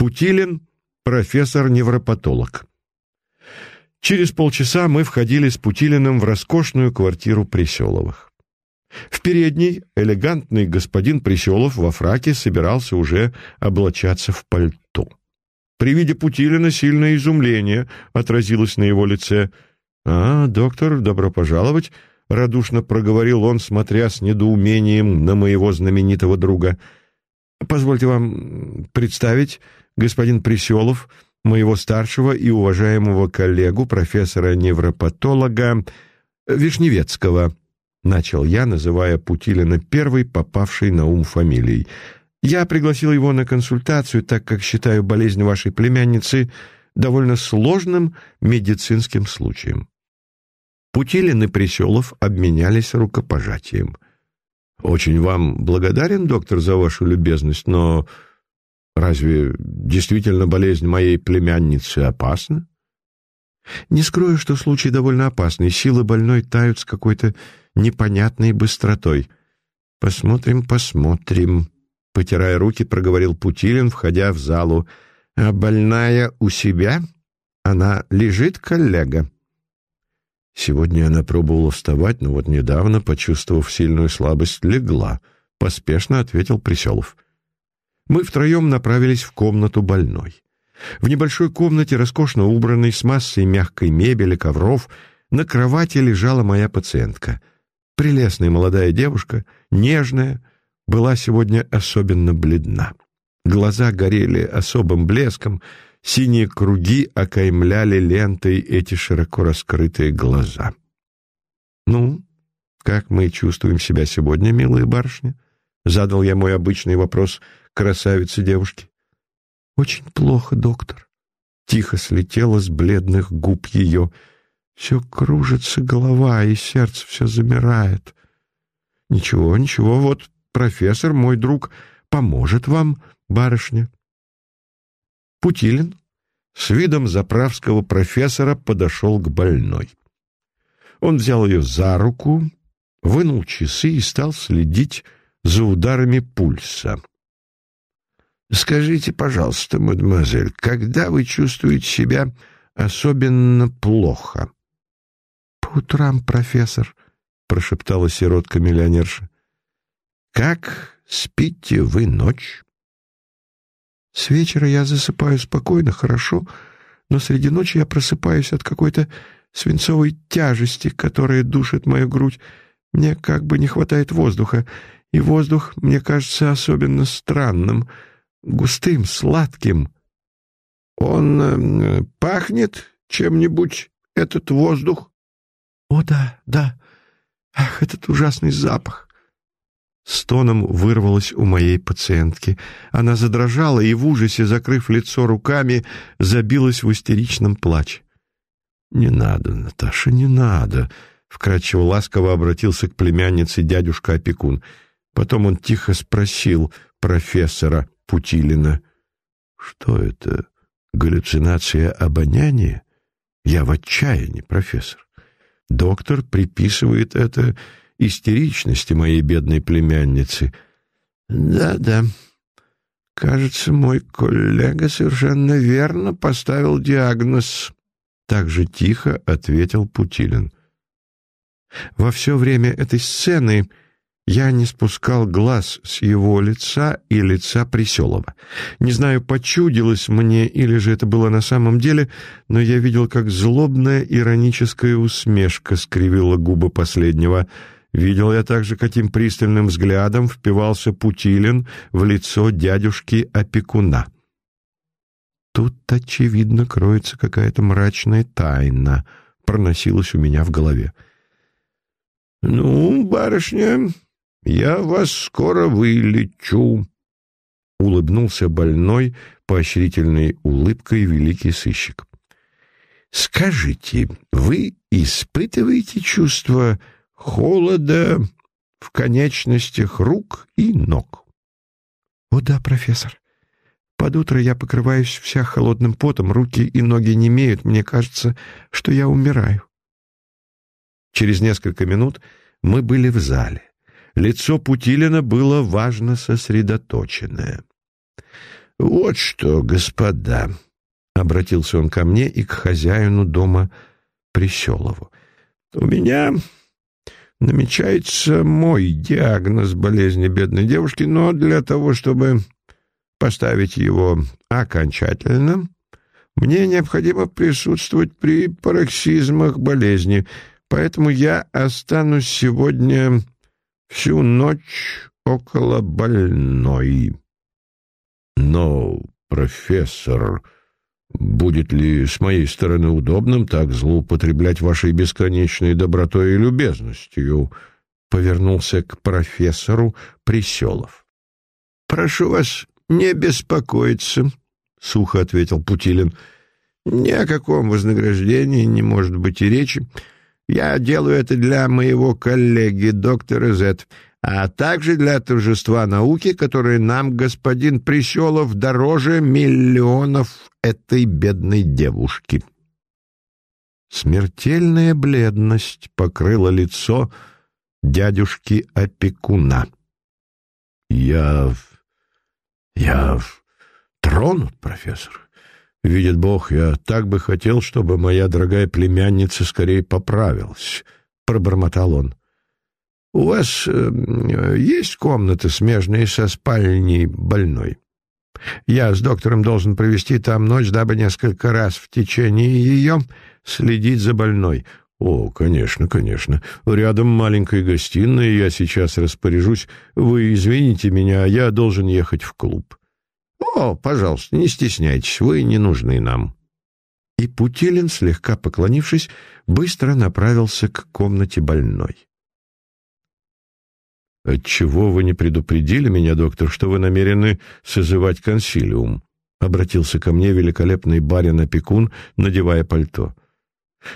Путилин — профессор-невропатолог. Через полчаса мы входили с Путилиным в роскошную квартиру Приселовых. В передней элегантный господин Приселов во фраке собирался уже облачаться в пальто. При виде Путилина сильное изумление отразилось на его лице. «А, доктор, добро пожаловать», — радушно проговорил он, смотря с недоумением на моего знаменитого друга. «Позвольте вам представить, господин Приселов, моего старшего и уважаемого коллегу, профессора-невропатолога Вишневецкого», — начал я, называя Путилина первой попавшей на ум фамилией. «Я пригласил его на консультацию, так как считаю болезнь вашей племянницы довольно сложным медицинским случаем». Путилин и Приселов обменялись рукопожатием. «Очень вам благодарен, доктор, за вашу любезность, но разве действительно болезнь моей племянницы опасна?» «Не скрою, что случай довольно опасный. Силы больной тают с какой-то непонятной быстротой. «Посмотрим, посмотрим», — потирая руки, проговорил Путилин, входя в залу. «А больная у себя? Она лежит, коллега?» Сегодня она пробовала вставать, но вот недавно, почувствовав сильную слабость, легла. Поспешно ответил Приселов. Мы втроем направились в комнату больной. В небольшой комнате, роскошно убранной, с массой мягкой мебели, ковров, на кровати лежала моя пациентка. Прелестная молодая девушка, нежная, была сегодня особенно бледна. Глаза горели особым блеском, синие круги окаймляли лентой эти широко раскрытые глаза. «Ну, как мы чувствуем себя сегодня, милая барышня?» — задал я мой обычный вопрос красавице девушки. «Очень плохо, доктор». Тихо слетело с бледных губ ее — все кружится голова, и сердце все замирает. Ничего, ничего, вот профессор, мой друг, поможет вам, барышня. Путилин с видом заправского профессора подошел к больной. Он взял ее за руку, вынул часы и стал следить за ударами пульса. «Скажите, пожалуйста, мадемуазель, когда вы чувствуете себя особенно плохо?» по утрам, профессор», — прошептала сиротка-миллионерша. «Как спите вы ночь?» «С вечера я засыпаю спокойно, хорошо, но среди ночи я просыпаюсь от какой-то свинцовой тяжести, которая душит мою грудь. Мне как бы не хватает воздуха, и воздух мне кажется особенно странным, густым, сладким». «Он э, пахнет чем-нибудь, этот воздух?» «О, да, да! Ах, этот ужасный запах!» Стоном вырвалось у моей пациентки. Она задрожала и в ужасе, закрыв лицо руками, забилась в истеричном плаче. «Не надо, Наташа, не надо!» — вкрадчиво ласково обратился к племяннице дядюшка-опекун. Потом он тихо спросил профессора Путилина. «Что это? Галлюцинация обоняния? Я в отчаянии, профессор. Доктор приписывает это истеричности моей бедной племянницы. Да-да. Кажется, мой коллега совершенно верно поставил диагноз. Так же тихо ответил Путилин. Во все время этой сцены я не спускал глаз с его лица и лица Приселова. Не знаю, почудилось мне или же это было на самом деле, но я видел, как злобная ироническая усмешка скривила губы последнего. Видел я также, каким пристальным взглядом впивался Путилин в лицо дядюшки-опекуна. Тут, очевидно, кроется какая-то мрачная тайна, проносилась у меня в голове. «Ну, барышня, «Я вас скоро вылечу», — улыбнулся больной поощрительной улыбкой великий сыщик. «Скажите, вы испытываете чувство холода в конечностях рук и ног?» «О да, профессор. Под утро я покрываюсь вся холодным потом, руки и ноги не имеют, мне кажется, что я умираю». Через несколько минут мы были в зале. Лицо Путилина было важно сосредоточенное. Вот что, господа, — обратился он ко мне и к хозяину дома Приселову. У меня намечается мой диагноз болезни бедной девушки, но для того, чтобы поставить его окончательно, мне необходимо присутствовать при пароксизмах болезни, поэтому я останусь сегодня всю ночь около больной. Но, профессор, будет ли с моей стороны удобным так злоупотреблять вашей бесконечной добротой и любезностью? Повернулся к профессору Приселов. Прошу вас не беспокоиться, сухо ответил Путилин. Ни о каком вознаграждении не может быть и речи. Я делаю это для моего коллеги, доктора Зет а также для торжества науки, которое нам господин Приселов дороже миллионов этой бедной девушки. Смертельная бледность покрыла лицо дядюшки-опекуна. «Я... я тронут, профессор. Видит Бог, я так бы хотел, чтобы моя дорогая племянница скорее поправилась», — пробормотал он. У вас э, есть комната, смежная со спальней больной? Я с доктором должен провести там ночь, дабы несколько раз в течение ее следить за больной. О, конечно, конечно. Рядом маленькая гостиная, я сейчас распоряжусь. Вы извините меня, я должен ехать в клуб. О, пожалуйста, не стесняйтесь, вы не нужны нам. И Путилин, слегка поклонившись, быстро направился к комнате больной. «Отчего вы не предупредили меня, доктор, что вы намерены созывать консилиум?» — обратился ко мне великолепный барин-опекун, надевая пальто.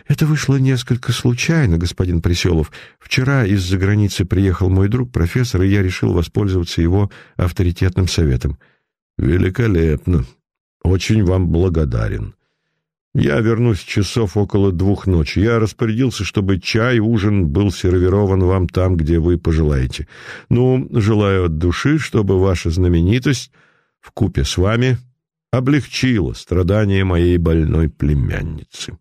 «Это вышло несколько случайно, господин Приселов. Вчера из-за границы приехал мой друг, профессор, и я решил воспользоваться его авторитетным советом». «Великолепно. Очень вам благодарен. Я вернусь часов около двух ночи. Я распорядился, чтобы чай, ужин был сервирован вам там, где вы пожелаете. Ну, желаю от души, чтобы ваша знаменитость в купе с вами облегчила страдания моей больной племянницы.